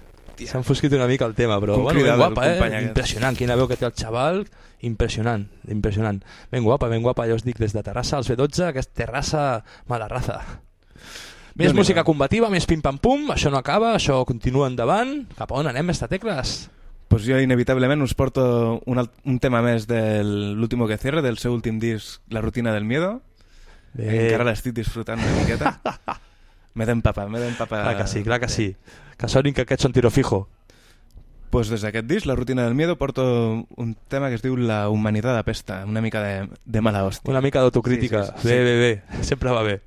S'ha enfosquit una mica el tema, però Com bueno, ben guapa, eh? aquest. Impressionant, quina veu que té el xaval, impressionant, impressionant. Ben guapa, ben guapa, ja us dic, des de Terrassa als B12, aquesta terrassa mala raza. Més música combativa, més pim-pam-pum, això no acaba, això continua endavant. Cap on anem, esta tecles? Pues jo inevitablement us porto un, alt- un tema més de l'último que cierre, del seu últim disc, La rutina del miedo. Bé. Encara l'estic disfrutant una miqueta. *laughs* M'he d'empapar, m'he d'empapar. Clar que sí, clar que sí. Que sonin que aquests són tiro fijo. Pues des d'aquest disc, La rutina del miedo, porto un tema que es diu La humanitat apesta, una mica de, de mala hòstia. Una mica d'autocrítica. Sí, sí, sí. Bé, bé, bé. Sempre va bé.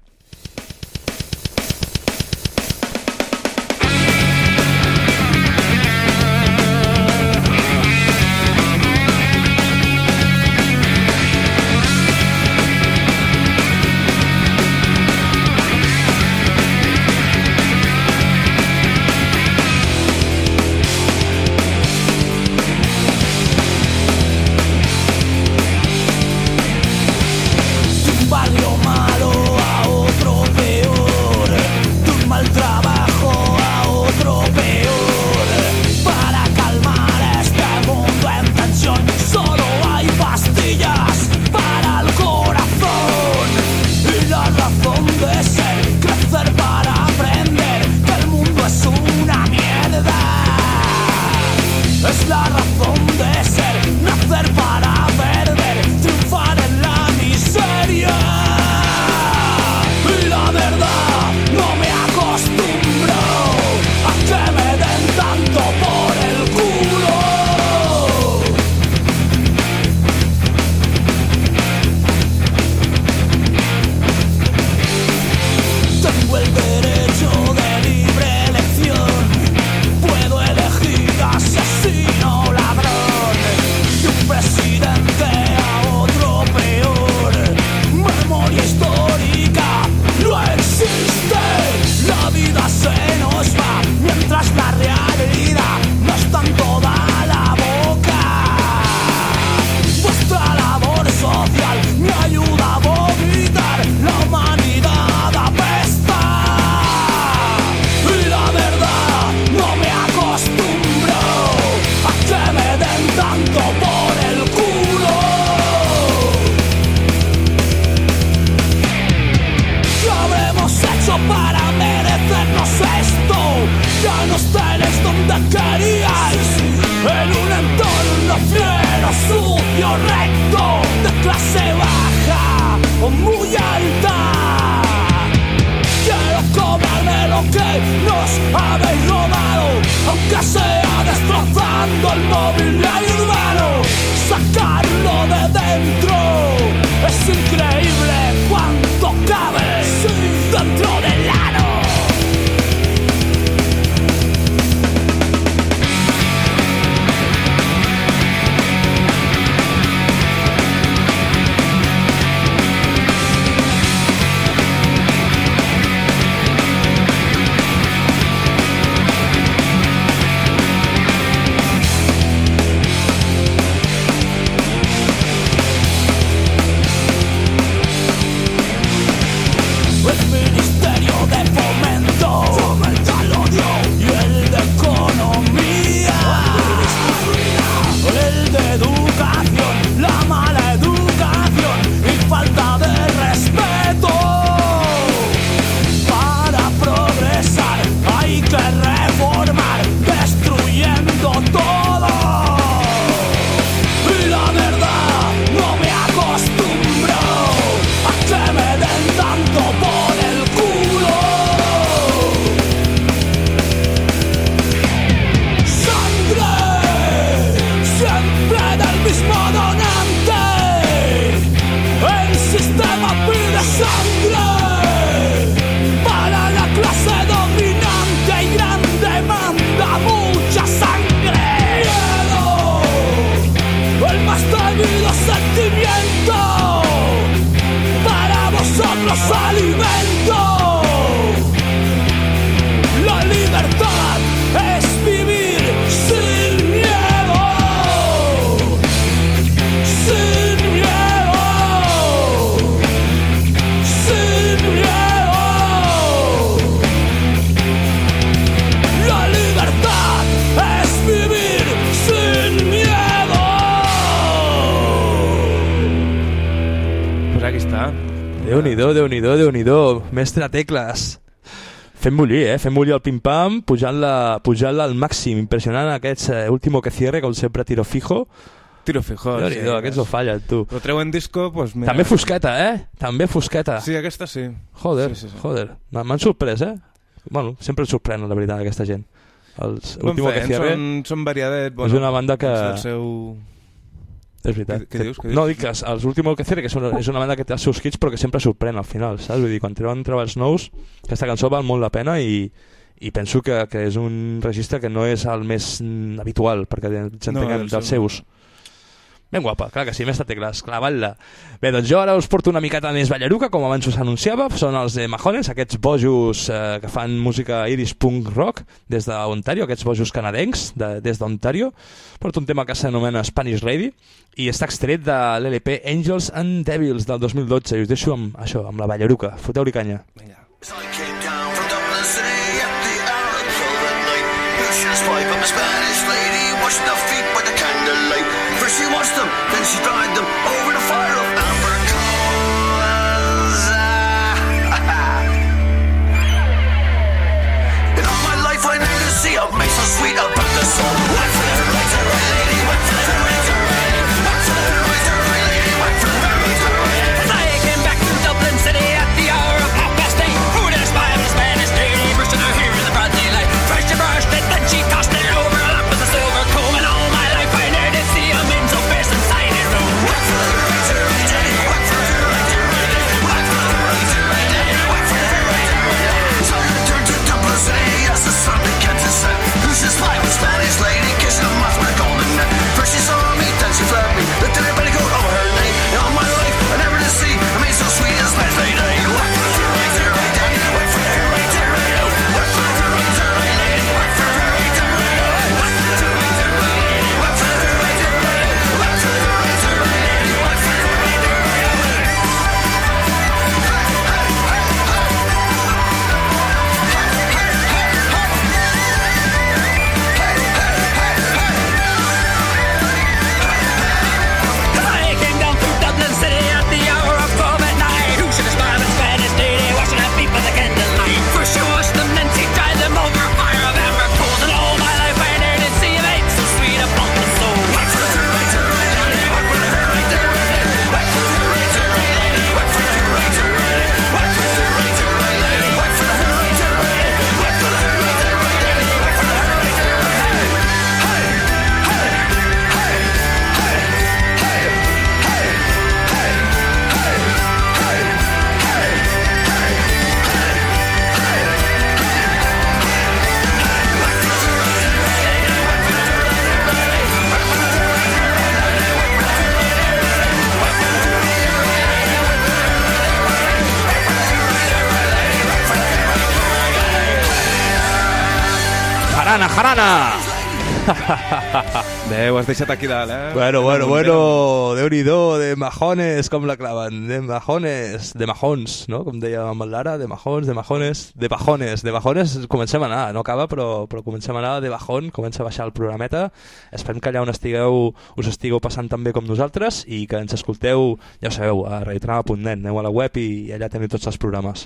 Sucio, recto, de clase baja o muy alta. Quiero cobrarme lo que nos habéis robado, aunque sea destrozando el mobiliario urbano. Sacarlo de dentro Déu-n'hi-do, Déu-n'hi-do, Déu-n'hi-do. Mestre Tecles. Fem bullir, eh? Fem bullir el pim-pam, pujant-la pujant al màxim. Impressionant aquests eh, último que cierre, com sempre, tiro fijo. Tiro fijo, Déu-n'hi-do, sí. aquests ho fallen, tu. Lo treuen disco, pues mira... També fosqueta, eh? També fosqueta. Sí, aquesta sí. Joder, Sí, sí, sí. joder. M'han sorprès, eh? Bueno, sempre sorprèn, la veritat, aquesta gent. Els Bon último que cierre són, són variadet. Bueno, és una banda que... és el seu... És veritat. Què- què dius, què No, dius? dic que els, últimos que cierre, que són, és una banda que té els seus hits però que sempre sorprèn al final, saps? Vull dir, quan treuen treballs nous, aquesta cançó val molt la pena i, i penso que, que és un registre que no és el més mm, habitual, perquè ens No, entenguem el dels seu- seus. Ben guapa, clar que sí, més tecles, clavant-la. Bé, doncs jo ara us porto una miqueta més ballaruca, com abans us anunciava, són els de Mahones, aquests bojos eh, que fan música iris punk rock des d'Ontario, aquests bojos canadencs de, des d'Ontario. Porto un tema que s'anomena Spanish Lady i està extret de l'LP Angels and Devils del 2012 i us deixo amb això, amb la ballaruca. Foteu-li canya. Pipe ho has deixat aquí dalt, eh? Bueno, bueno, bueno, amunt, déu-n'hi-do, de majones, com la claven, de majones, de majons, no? Com deia amb el Lara, de majons, de majones, de bajones, de bajones comencem a anar, no acaba, però, però comencem a anar de bajón, comença a baixar el programeta, esperem que allà on estigueu, us estigueu passant també com nosaltres i que ens escolteu, ja ho sabeu, a radiotrama.net, aneu a la web i, i allà teniu tots els programes.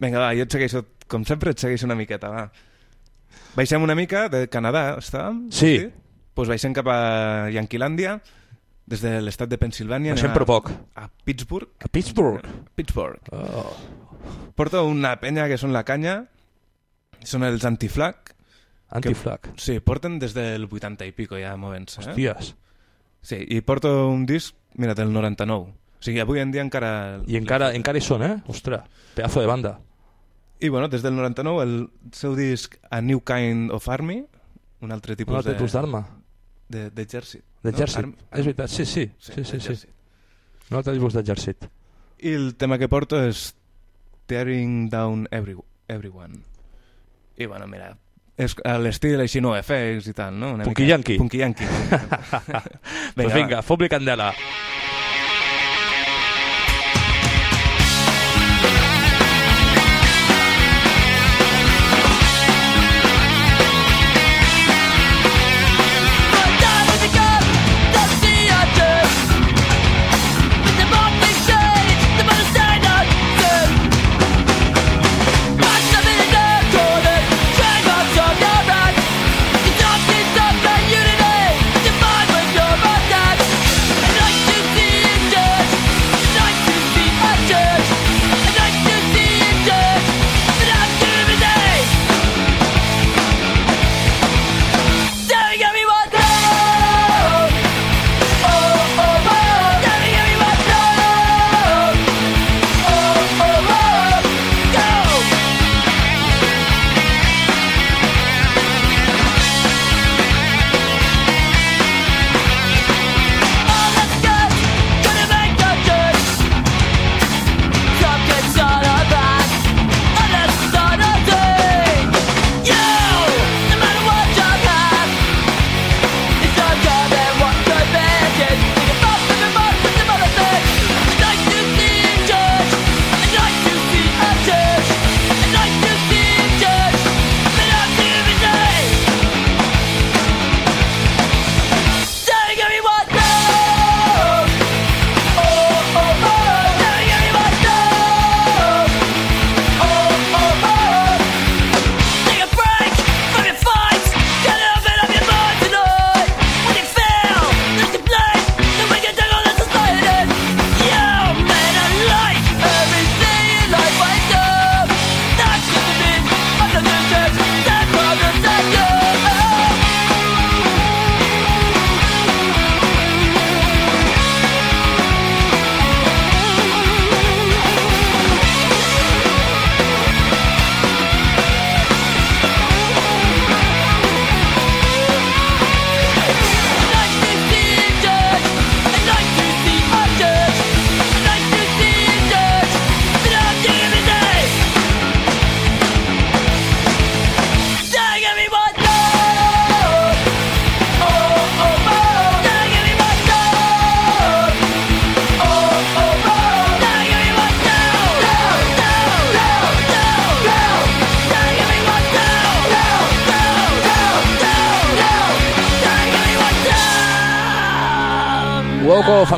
Vinga, va, jo et segueixo, com sempre, et segueixo una miqueta, va. Baixem una mica de Canadà, estàvem? Sí. Pues baixem cap a Yanquilàndia, des de l'estat de Pensilvània. Baixem a- per poc. A Pittsburgh. A Pittsburgh? Pittsburgh. Oh. Porto una penya que són la canya, són els Antiflag. Antiflag. Que, sí, porten des del 80 i pico ja movent-se. Eh? Hòsties. Sí, i porto un disc, mira, del 99. O sigui, avui en dia encara... I encara, encara hi són, eh? Ostres, pedazo de banda. I bueno, des del 99 el seu disc A New Kind of Army, un altre tipus Un altre tipus d'arma. De- D'exèrcit. D'exèrcit, Arm- és veritat, sí, sí. sí, sí, sí. d'exèrcit. Un altre tipus d'exèrcit. I el tema que porto és Tearing Down every, Everyone. I bueno, mira, és a l'estil així no FX i tal, no? Una Punky mica- Yankee. Punky Yankee. *laughs* Pues vinga, fot-li candela. The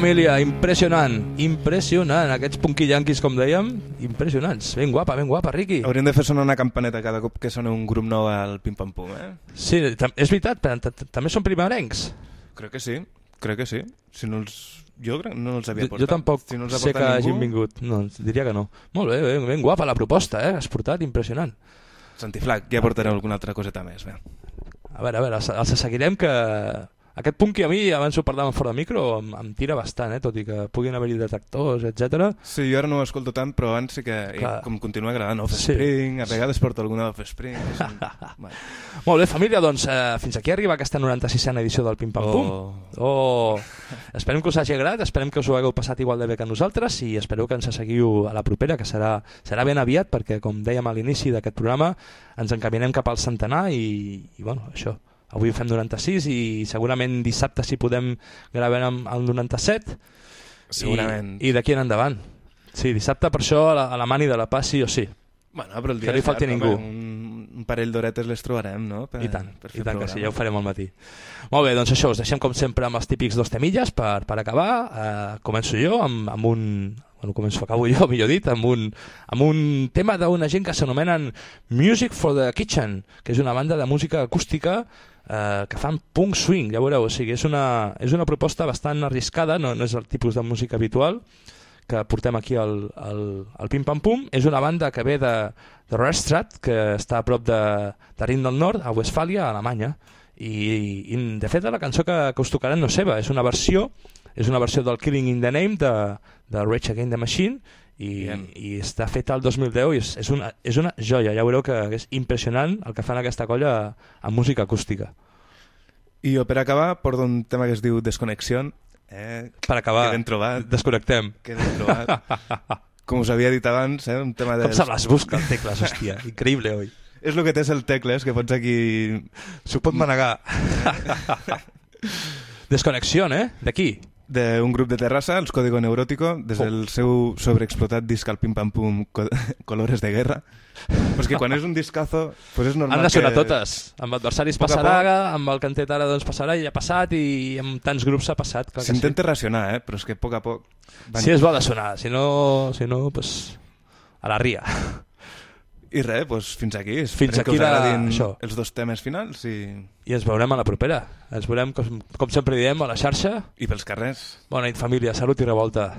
família, impressionant, impressionant. Aquests punky yanquis, com dèiem, impressionants. Ben guapa, ben guapa, Riqui. Hauríem de fer sonar una campaneta cada cop que sona un grup nou al Pim Pam Pum, eh? Sí, és veritat, també són primerencs. Crec que sí, crec que sí. Si no els... Jo no els havia portat. jo tampoc si no els sé que portat hagin ningú, vingut. No, diria que no. Molt bé, ben, ben guapa la proposta, eh? Has portat, impressionant. Santiflac, ja portaré alguna altra coseta més, bé. A veure, a veure, els, els seguirem que... Aquest punky a mi, abans ho parlàvem fora de micro, em, em tira bastant, eh? tot i que puguin haver-hi detectors, etc. Sí, jo ara no ho escolto tant, però abans sí que Clar. com continua agradant Offspring, Sí. a vegades porto alguna d'Offspring. que són- bueno. *laughs* Molt bé, família, doncs eh, fins aquí arriba aquesta 96a edició del Pim Pam Pum. Oh. Oh. Esperem que us hagi agradat, esperem que us ho hagueu passat igual de bé que nosaltres i espero que ens seguiu a la propera, que serà, serà ben aviat, perquè com dèiem a l'inici d'aquest programa, ens encaminem cap al centenar i, i bueno, això. Avui fem 96 i segurament dissabte si podem gravarem el 97 Segurament. i, i d'aquí en endavant. Sí, dissabte per això a la, a la mani de la Paz sí o sí. Bueno, però el que dia no hi és falti ningú. Un, un parell d'horetes les trobarem, no? Per, I tant, per i tant que sí, ja ho farem al matí. Molt bé, doncs això, us deixem com sempre amb els típics dos temilles per, per acabar. Uh, començo jo amb, amb un... Bueno, començo, acabo jo, millor dit, amb un, amb un tema d'una gent que s'anomenen Music for the Kitchen, que és una banda de música acústica eh, que fan punk swing, ja veureu, o sigui, és una, és una proposta bastant arriscada, no, no és el tipus de música habitual que portem aquí al, al, al Pim Pam Pum. És una banda que ve de, de Restrat, que està a prop de, de Rin del Nord, a Westfàlia, a Alemanya. I, i de fet la cançó que, que us tocarà no és seva, és una versió és una versió del Killing in the Name de, de Rage Against the Machine i, i està feta al 2010 i és, és, una, és una joia, ja veureu que és impressionant el que fan aquesta colla amb música acústica. I jo, per acabar, porto un tema que es diu Desconnexión. Eh? Per acabar, Que ben trobat. desconnectem. Que ben trobat. *laughs* Com us havia dit abans, eh? un tema de... Com se les busca el Tecles, hòstia, increïble, oi? És el que té el Tecles, que pots aquí... S'ho pot manegar. *laughs* Desconnexió, eh? D'aquí? D'un grup de Terrassa, els Código Neurótico, des del seu sobreexplotat disc al Pim Pam Pum Co- *laughs* Colores de Guerra. És que quan és un discazo, pues és normal Han de sonar que... totes. Amb adversaris Poc passarà, amb el cantet ara doncs passarà i ja ha passat i amb tants grups s'ha passat. que sí. S'intenta racionar, eh? però és que a poc a poc... Sí, és bo de sonar, si no, si no pues, a la ria. I res, doncs fins aquí. Fins Esperem aquí que us la- això. els dos temes finals i, I ens veurem a la propera. Ens veurem, com, com sempre diem, a la xarxa. i pels carrers. Bona nit, família. Salut i revolta.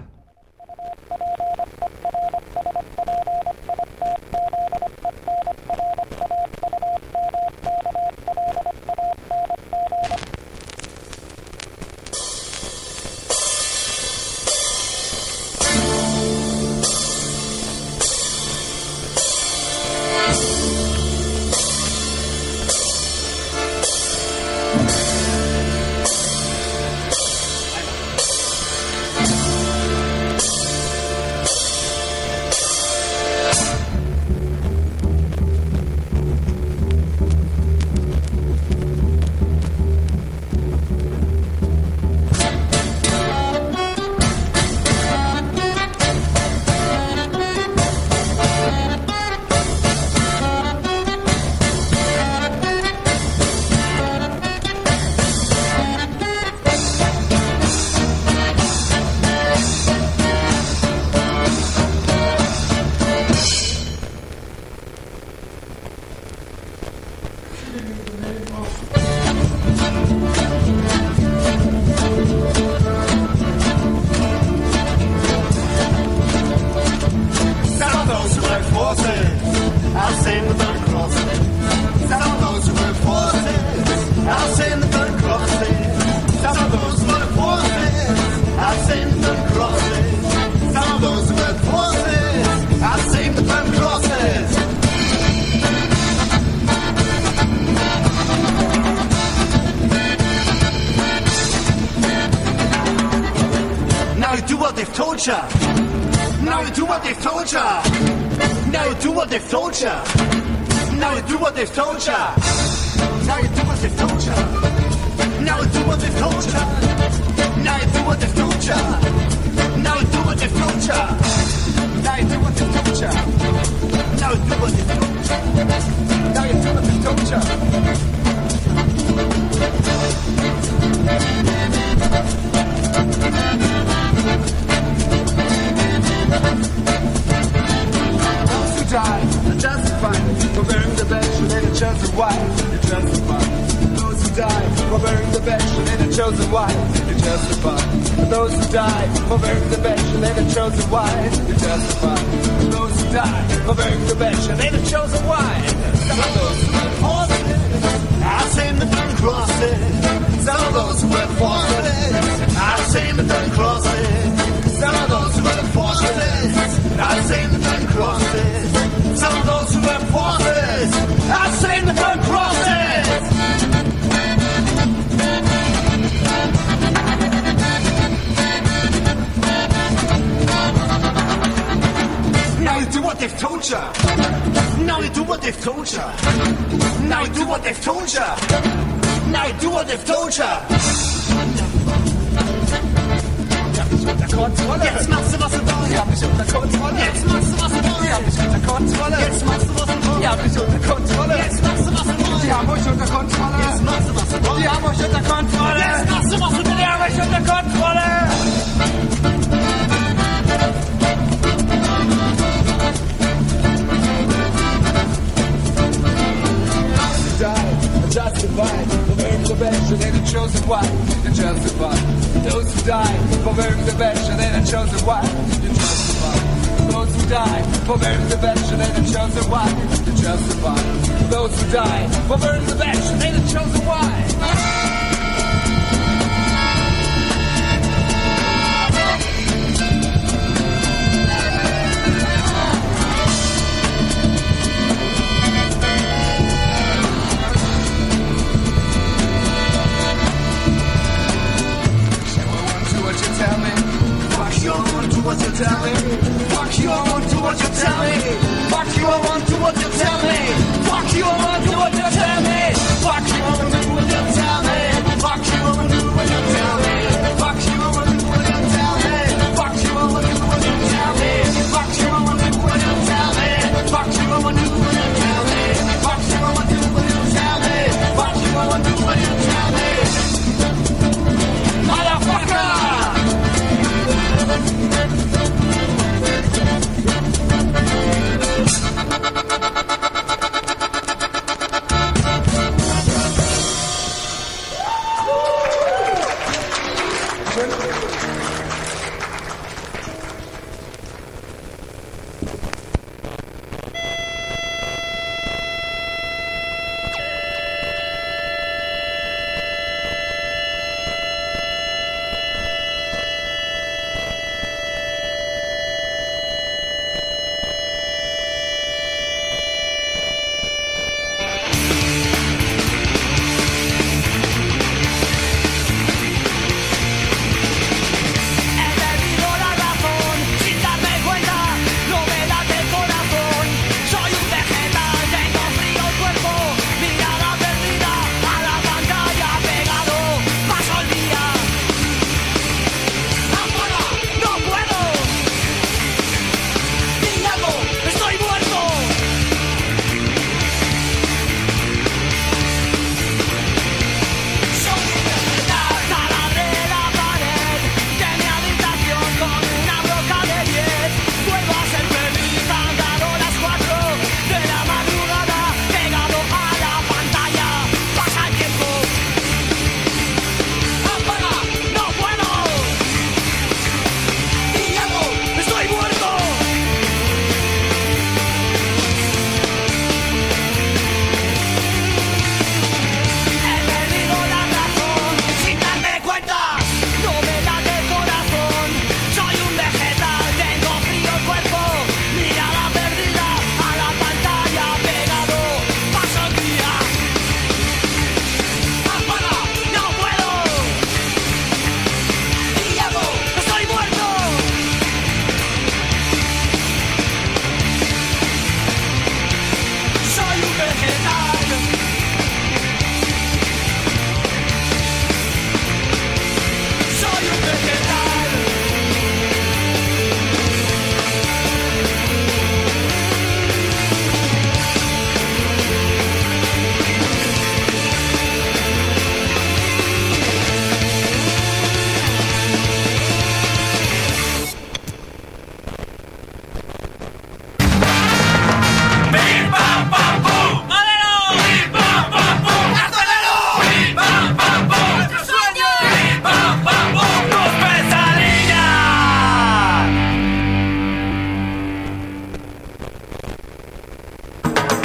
Now do what they've told ya. Now do what they've told ya. Jetzt machst du, was du willst. Ja, mich unter Kontrolle. Jetzt machst du, was du willst. Ja, mich unter Kontrolle. Jetzt machst du, was du willst. Ja, mich unter Kontrolle. Jetzt machst du, was du willst. Ja, mich unter Kontrolle. Jetzt machst du, was du willst. Ja, mich unter Kontrolle. Jetzt machst du, was du willst. Ja, mich unter Kontrolle. Die are justified for bearing the best and they're the chosen one. You're justified. Those who die for bearing the best and they're the chosen one. You're justified. Those who die for bearing the best and they're the chosen one. You're justified. Those who die for bearing the best and they're the chosen one. What you tell me. Fuck you, I do what you tell me. Fuck you, I won't do what you tell me. Fuck you, I won't do what you tell me. Fuck you, I tell